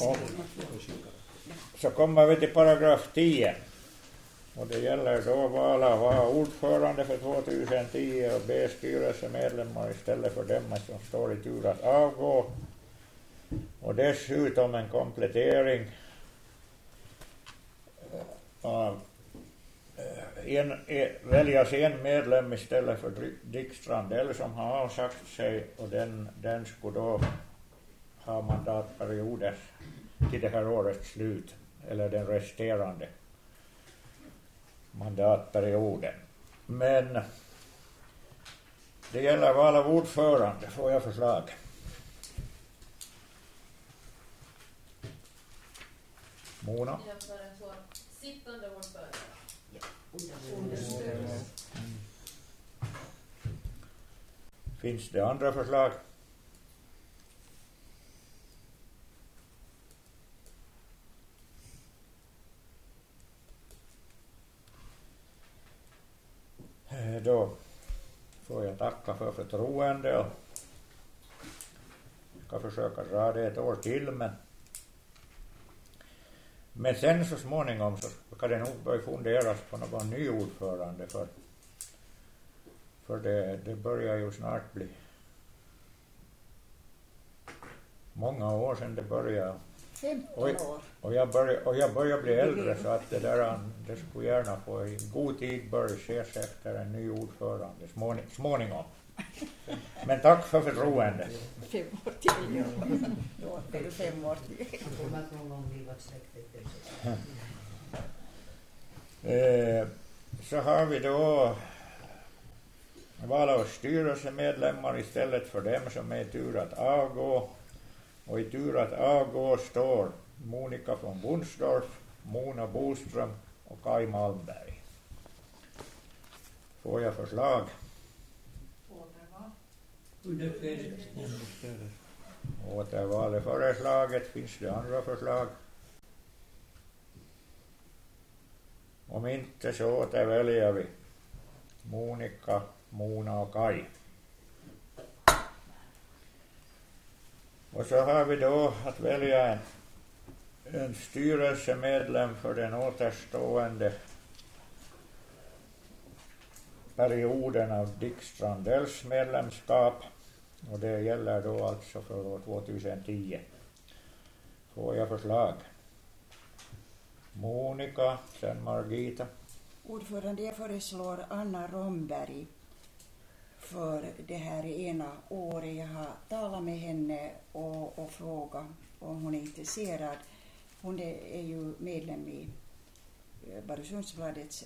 Och, så kommer vi till paragraf 10. Och det gäller då val av A ordförande för 2010 och B styrelsemedlemmar istället för dem som står i tur att avgå. Och dessutom en komplettering eh, av eh, en, en, väljas en medlem istället för Dick Strandell som har avsagt sig och den, den skulle då ha mandatperioder till det här årets slut, eller den resterande mandatperioden. Men det gäller val av ordförande. Får jag förslag? Mona? Jag föreslår sittande ordförande. Finns det andra förslag? Eh, då får jag tacka för förtroende och ska försöka dra det ett år till men men sen så småningom så ska det nog börja funderas på någon ny ordförande för för det, det börjar ju snart bli många år sedan det började. 15 Oj. år. och jag börjar, och jag börjar bli äldre så att det där, det skulle gärna få i god tid börja ses efter en ny ordförande småni, småningom. Men tack för förtroendet. Fem år till. Då åker du fem år till. Eh, så har vi då val av styrelsemedlemmar istället för dem som är tur att avgå. Och i tur att avgå står Monica von Bunsdorf, Mona Boström och Kai Malmberg. Får jag förslag? Återval är föreslaget. Finns det andra förslag? Om inte så återväljer vi Monica, Mona och Kai. Och så har vi då att välja en, en styrelsemedlem för den återstående perioden av Dick Strandells medlemskap. Och det gäller då alltså för år 2010. Får jag förslag? Monica, sen Margita. Ordförande, jag föreslår Anna Romberg för det här ena året. Jag har talat med henne och, och frågat om hon är intresserad. Hon är, är ju medlem i eh,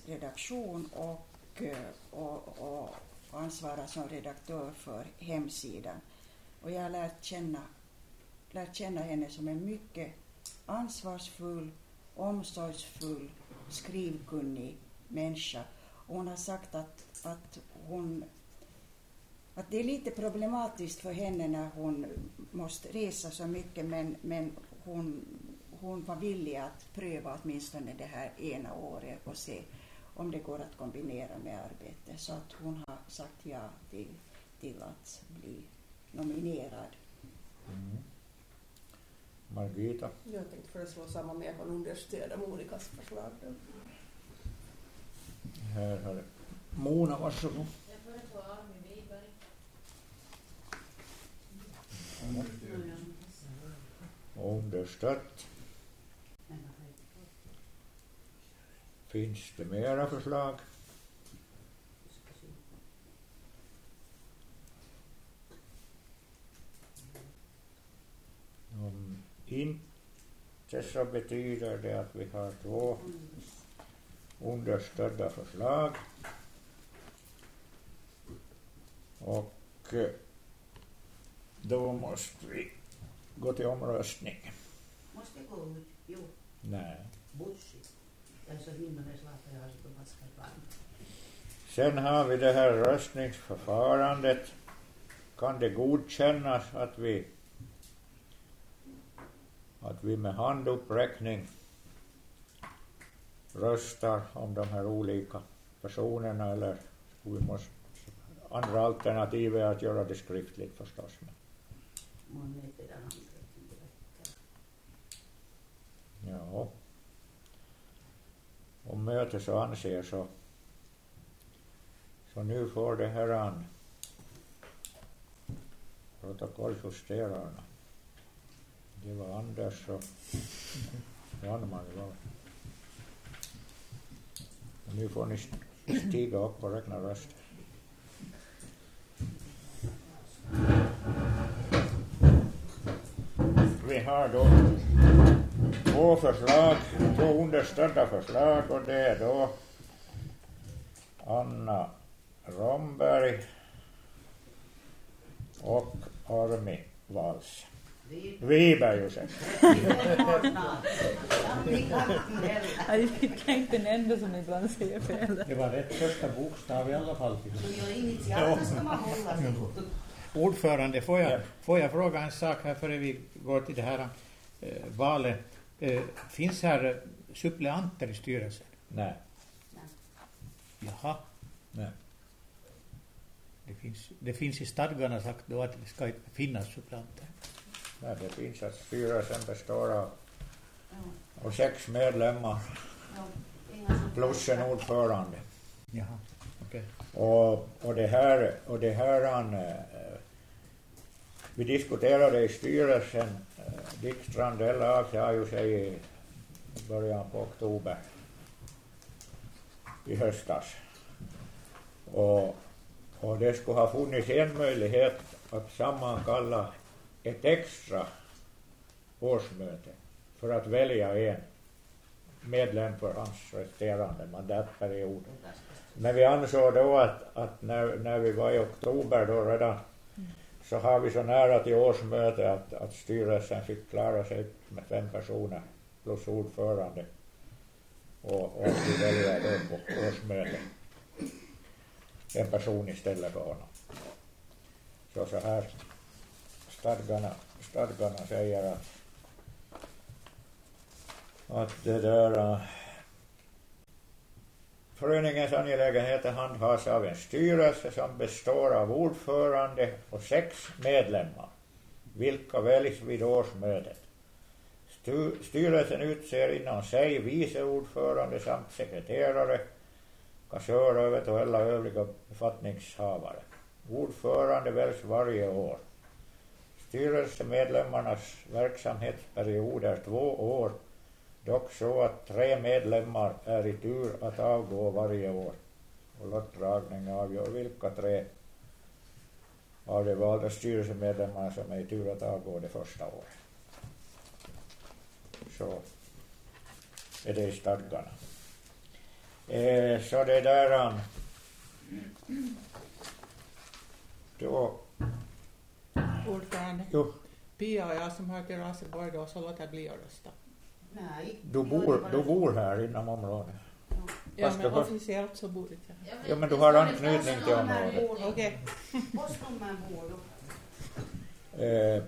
redaktion och, eh, och, och ansvarar som redaktör för hemsidan. Och jag har lärt känna, lärt känna henne som en mycket ansvarsfull, omsorgsfull, skrivkunnig människa. Och hon har sagt att, att hon att det är lite problematiskt för henne när hon måste resa så mycket men, men hon, hon var villig att pröva åtminstone det här ena året och se om det går att kombinera med arbete. Så att hon har sagt ja till, till att bli nominerad. Mm. Margita. Jag tänkte föreslå samma men jag kan understödja Monikas förslag. Här har. Mona, varsågod. Understött. Finns det mera förslag? Om inte så betyder det att vi har två understödda förslag. Och då måste vi gå till omröstning. Måste jag gå ut? Jo, Nej. bussigt. Jag är så himla slappa, jag har så ganska varmt. Sen har vi det här röstningsförfarandet. Kan det godkännas att vi att vi med handuppräckning röstar om de här olika personerna eller vi måste andra alternativ är att göra det skriftligt förstås. Men mun ei pidä anteeksi Joo. Och möte så anser så. Så nu får det här an protokolljusterarna. Det var Anders och Janmar det var. Nu får ni stiga upp och räkna röster. Har då två förslag, två understödda förslag och det är då Anna Romberg och Armi Vals. Vi Wiberg, ursäkta. Jag är inte den enda som ibland säger fel. Det var rätt första bokstav i alla fall. Så gör initialer ska man hålla sig. Ordförande, får jag, Ja. får jag fråga en sak här före vi går till det här eh, valet? Eh, finns här eh, suppleanter i styrelsen? Nej, Jaha, nej. det finns, det finns i stadgarna sagt då att det ska inte finnas suppleanter. nej. Det finns att styrelsen består av av sex medlemmar plus en ordförande. Jaha, okej. Och, och det här, och det här han, eh, vi diskuterade i styrelsen, eh, Dick Strandell avsade ju sig i början på oktober i höstas. Och, och det skulle ha funnits en möjlighet att sammankalla ett extra årsmöte för att välja en medlem för hans resterande mandatperiod. Men vi ansåg då att, att när, när vi var i oktober då redan så har vi så nära till årsmöte att, att styrelsen fick klara sig med fem personer plus ordförande och, och att vi väljer då på årsmöte en person istället för honom. Så så här stadgarna, stadgarna säger att att det där Föreningens angelägenheter handhas av en styrelse som består av ordförande och sex medlemmar, vilka väljs vid årsmötet. Styrelsen utser inom sig vice ordförande samt sekreterare, kassör och eventuella övriga befattningshavare. Ordförande väljs varje år. Styrelsemedlemmarnas verksamhetsperiod är två år Dock så att tre medlemmar är i tur att avgå varje år. Och lottdragning avgör vilka tre av de valda styrelsemedlemmarna som är i tur att avgå det första året. Så är det i stadgarna. Eh, så det där... Då... Ordförande. Jo, Pia och jag som hör till Raseborg då, så låter bli att rösta. Nej. du bor, du bor här inom området. Ja, Fast men du har- officiellt så bor inte jag. Ja, men du har anknytning till området. Okej. Du. Eh,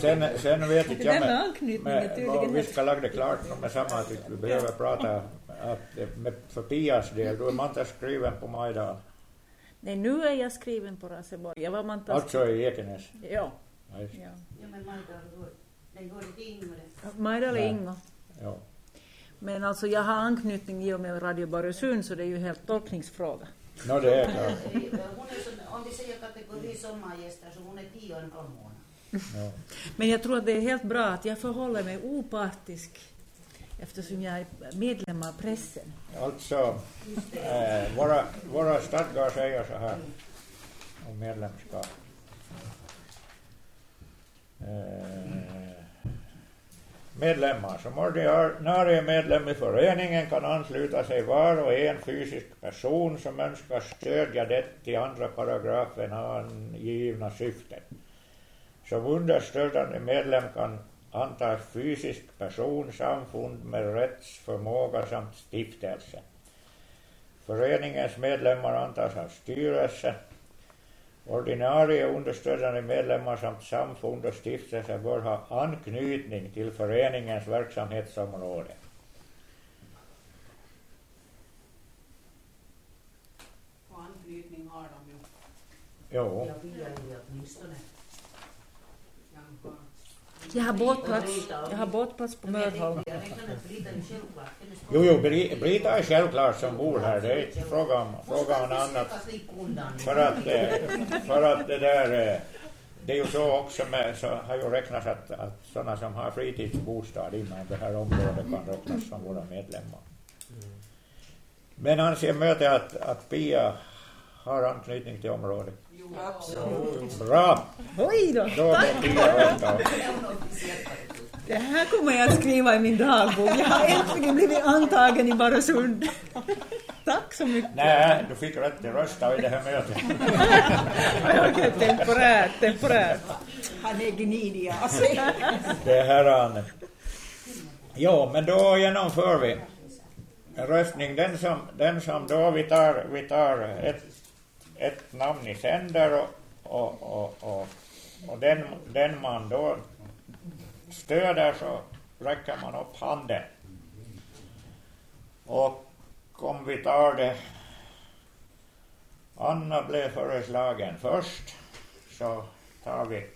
sen, sen vet inte jag tydligen vi ska lägga det klart med samma att vi behöver prata att med, för Pias del, du är Manta skriven på Majdal, Nej, nu är jag skriven på Raseborg. Jag var mantas... alltså i Ekenäs. Ja, Ja, just- ja. Ja, men Majdal, är Nej. Ingo. ja. Men alltså jag har anknytning i och med Radio Barösund så det är ju helt tolkningsfråga. No, det är klart. Om vi säger kategori sommargäster så hon är tio och en halv månad. Ja. Men jag tror att det är helt bra att jag förhåller mig opartisk eftersom jag är medlem av pressen. Alltså, eh, våra, våra stadgar säger så här om medlemskap. Eh, medlemmar som ordinarie medlem i föreningen kan ansluta sig var och en fysisk person som önskar stödja det i andra paragrafen angivna syftet. Som understödjande medlem kan antas fysisk person, samfund med rättsförmåga samt stiftelse. Föreningens medlemmar antas av styrelsen. Ordinarie understödjande medlemmar samt samfund och stiftelser bör ha anknytning till föreningens verksamhetsområde. Och anknytning har de ju. Jo, Ja, Pia är ju åtminstone. Jag har båtplats, jag har båtplats på Mörholm. Jo, jo, Bri- Brita är självklart som bor här. Det är inte fråga om, fråga om annat. För att, eh, för att det där... eh, Det är ju så också med, så har ju räknats att, att sådana som har fritidsbostad inom det här området kan räknas som våra medlemmar. Men anser mötet att, att Pia har anknytning till området? Bra! Oj då! Då av. Det här kommer jag att skriva i min dagbok. Jag har äntligen blivit antagen i Barösund. Tack så mycket. Nej, du fick rätt att rösta i det här mötet. Okej, temporärt, temporärt. Han är gnidig alltså. Det här an. Ja, men då genomför vi en röstning. Den som, den som då vi tar, vi tar ett, ett namn i sänder och, och, och, och, och den, den man då stöder så räcker man upp handen. Och om vi tar det Anna blev föreslagen först så tar vi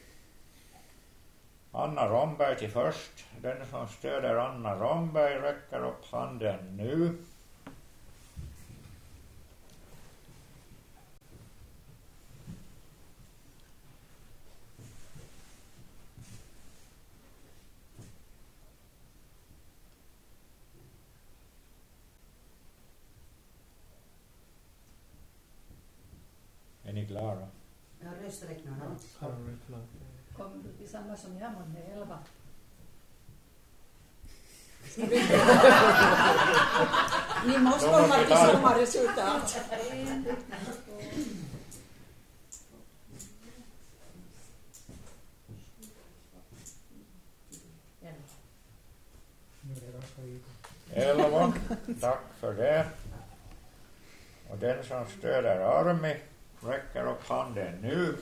Anna Romberg till först. Den som stöder Anna Romberg räcker upp handen nu. Är ni klara? Jag har rösträknarna. Kommer du till samma som jag månne, elva? Ni måste komma till samma resultat. Elva. Tack för det. Och den som stöder Armi räcker upp handen nu.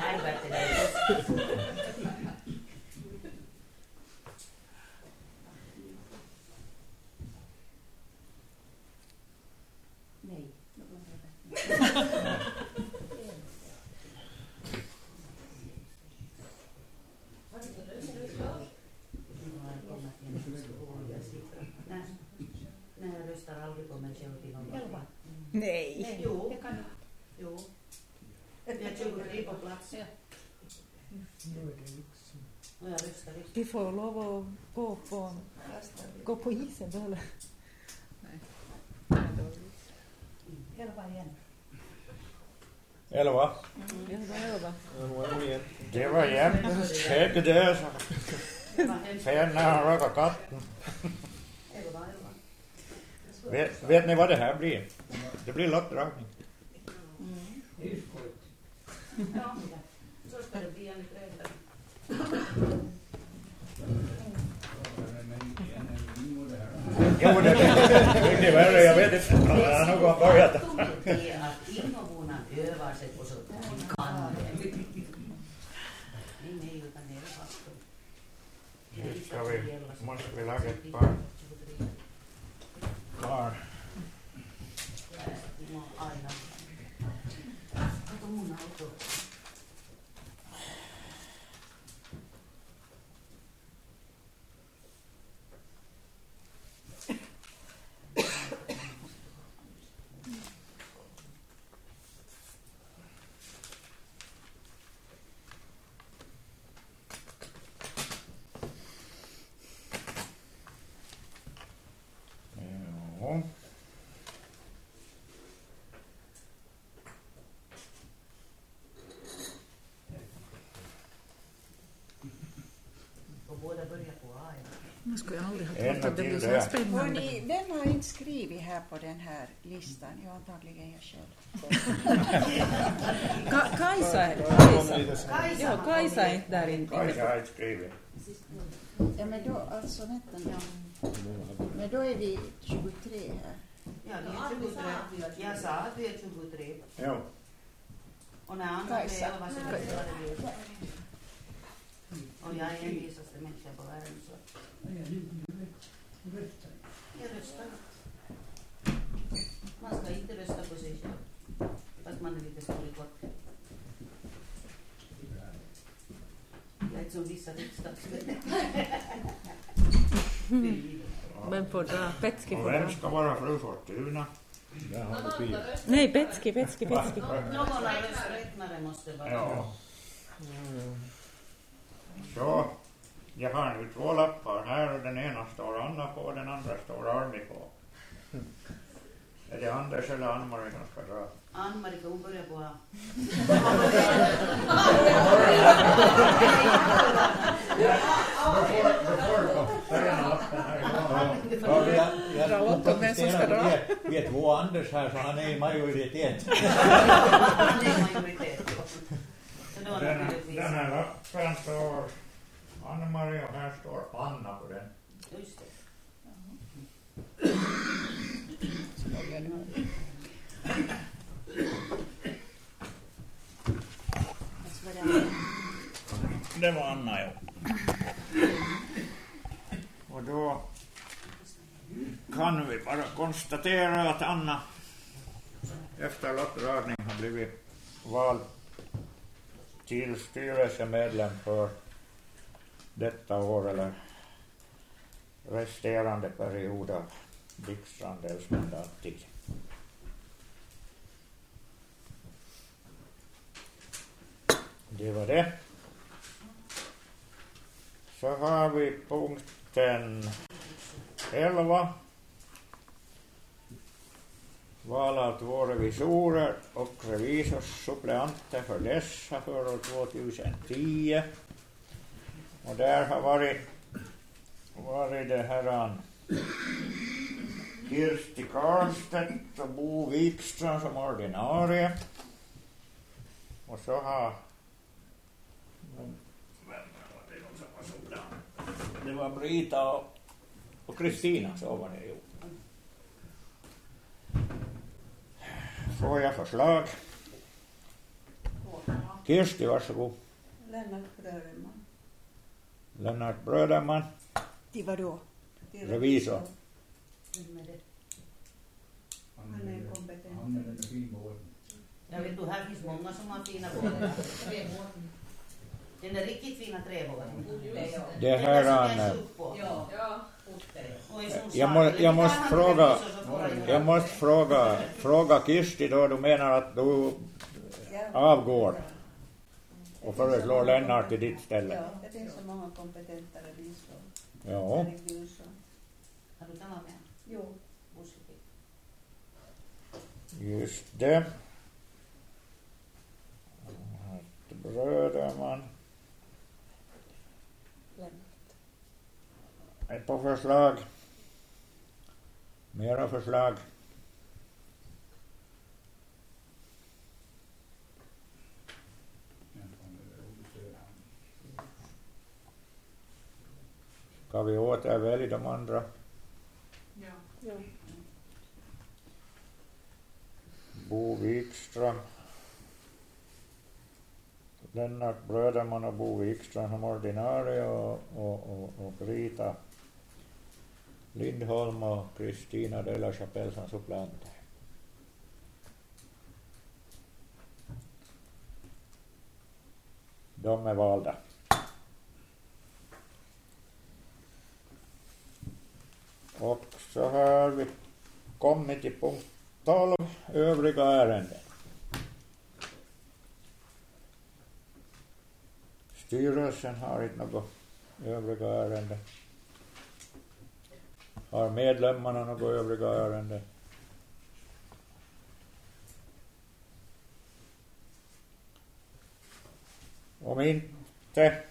Helvete, det är Nej. Nej, nej, jag röstar aldrig på mig själv i någon Elva. Nej. Jo, Jag kan jo. Jag är 23 på plats. Ja. Och jag röstar inte. Vi får lov att gå på, gå på isen då eller? elva igen. Elva. Elva. Det var jämnt. Säg det. Hemskt. Sen när han rakade katten. Vet, vet ni vad det här blir? Det blir lottdragning. Ja, så ska det bli enligt reglerna. Jo, det är mycket värre. Jag vet inte. Han har nog börjat. Det är att invånarna övar sig på sånt här. De kan det. Nej, nej, utan det är faktum. Det är Nu inte ska att vi, det gäller så. måste vi laga ett par kvar. Eh, vi må aina. Kato mun auto. Jo. Aina. Nu skulle jag aldrig ha En trott att det till blir så här där. spännande. Hörni, vem har inte skrivit här på den här listan? Ja, antagligen jag själv. Ka- Kajsa är Kajsa. Kajsa Ja, Kajsa är inte där inne. Kajsa har inte skrivit. Ja, men då, alltså vänta nu. Men då är vi 23 här. Ja, vi är 23. Jag sa att vi är 23. Jo. Och när Anna Kajsa. blev så röstade vi. Och jag är envisaste människan på världen så jag röstar. Man ska inte rösta på sig själv. Fast man är lite stor i kort. Jag är inte som vissa riksdagsmän. Men på dra. Petski Och vem ska vara fru Fortuna? Nej, Petski, Petski, Petski. Någon av rösträknare måste vara Ja. Så, jag har nu två lappar här och den ena står Anna på och den andra står Arvi på. Är det Anders eller Ann-Marie som ska dra? Ann-Marie, hon börja på A jag, jag, Charlotte, vem som ska dra? vi, är, två Anders här så han är i majoritet. Han är majoritet. Så då Den, här lappen står Ann-Marie och här står Anna på den. Just det. Det var Anna, ja. Och då kan vi bara konstatera att Anna efter lottdragning har blivit vald till styrelsemedlem för detta år eller resterande period av Dick mandattid. Det var det. Så har vi punkten 11. Val av två revisorer och revisorssuppleanter för dessa för år 2010. Och där har varit, varit det här Kirsti Karlstedt och Bo Wikström som ordinarie. Och så har? Det var Brita och, och Kristina, så var det ju. Får jag förslag? Kirsti, varsågod. Lennart Bröderman. Lennart Bröderman, Till vadå? revisor. Vem är det? Han är kompetent. Jag vet du, här finns många som har fina båtar. Den är riktigt fina träbåten. Det här är där Jag må- jag måste fråga- jag måste fråga, fråga Kirsti då, du menar att du avgår och föreslår Lennart i ditt ställe? Ja, det finns så många kompetenta revisorer. Ja. Har du talat med Jo. Just det. Bröderman. Ett på förslag. Mera förslag. Ska vi återvälja de andra? Ja. Bo Wikström. Lennart Bröderman och Bo Wikström som ordinarie och, och, och, och Brita Lindholm och Kristina de la Chapelle som suppleanter. De är valda. Och så har vi kommit till punkt 12, övriga ärenden. Styrelsen har inte något övriga ärenden. Har medlemmarna några övriga ärenden? Om inte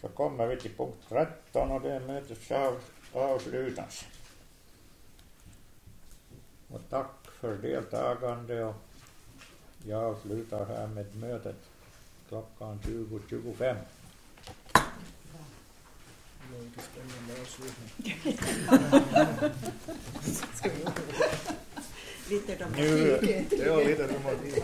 så kommer vi till punkt 13 och det är mötets av, avslutans. Och tack för deltagande och jag avslutar här med mötet klockan 20.25. Vi lite Nu, dramatik. ja, lite dramatik.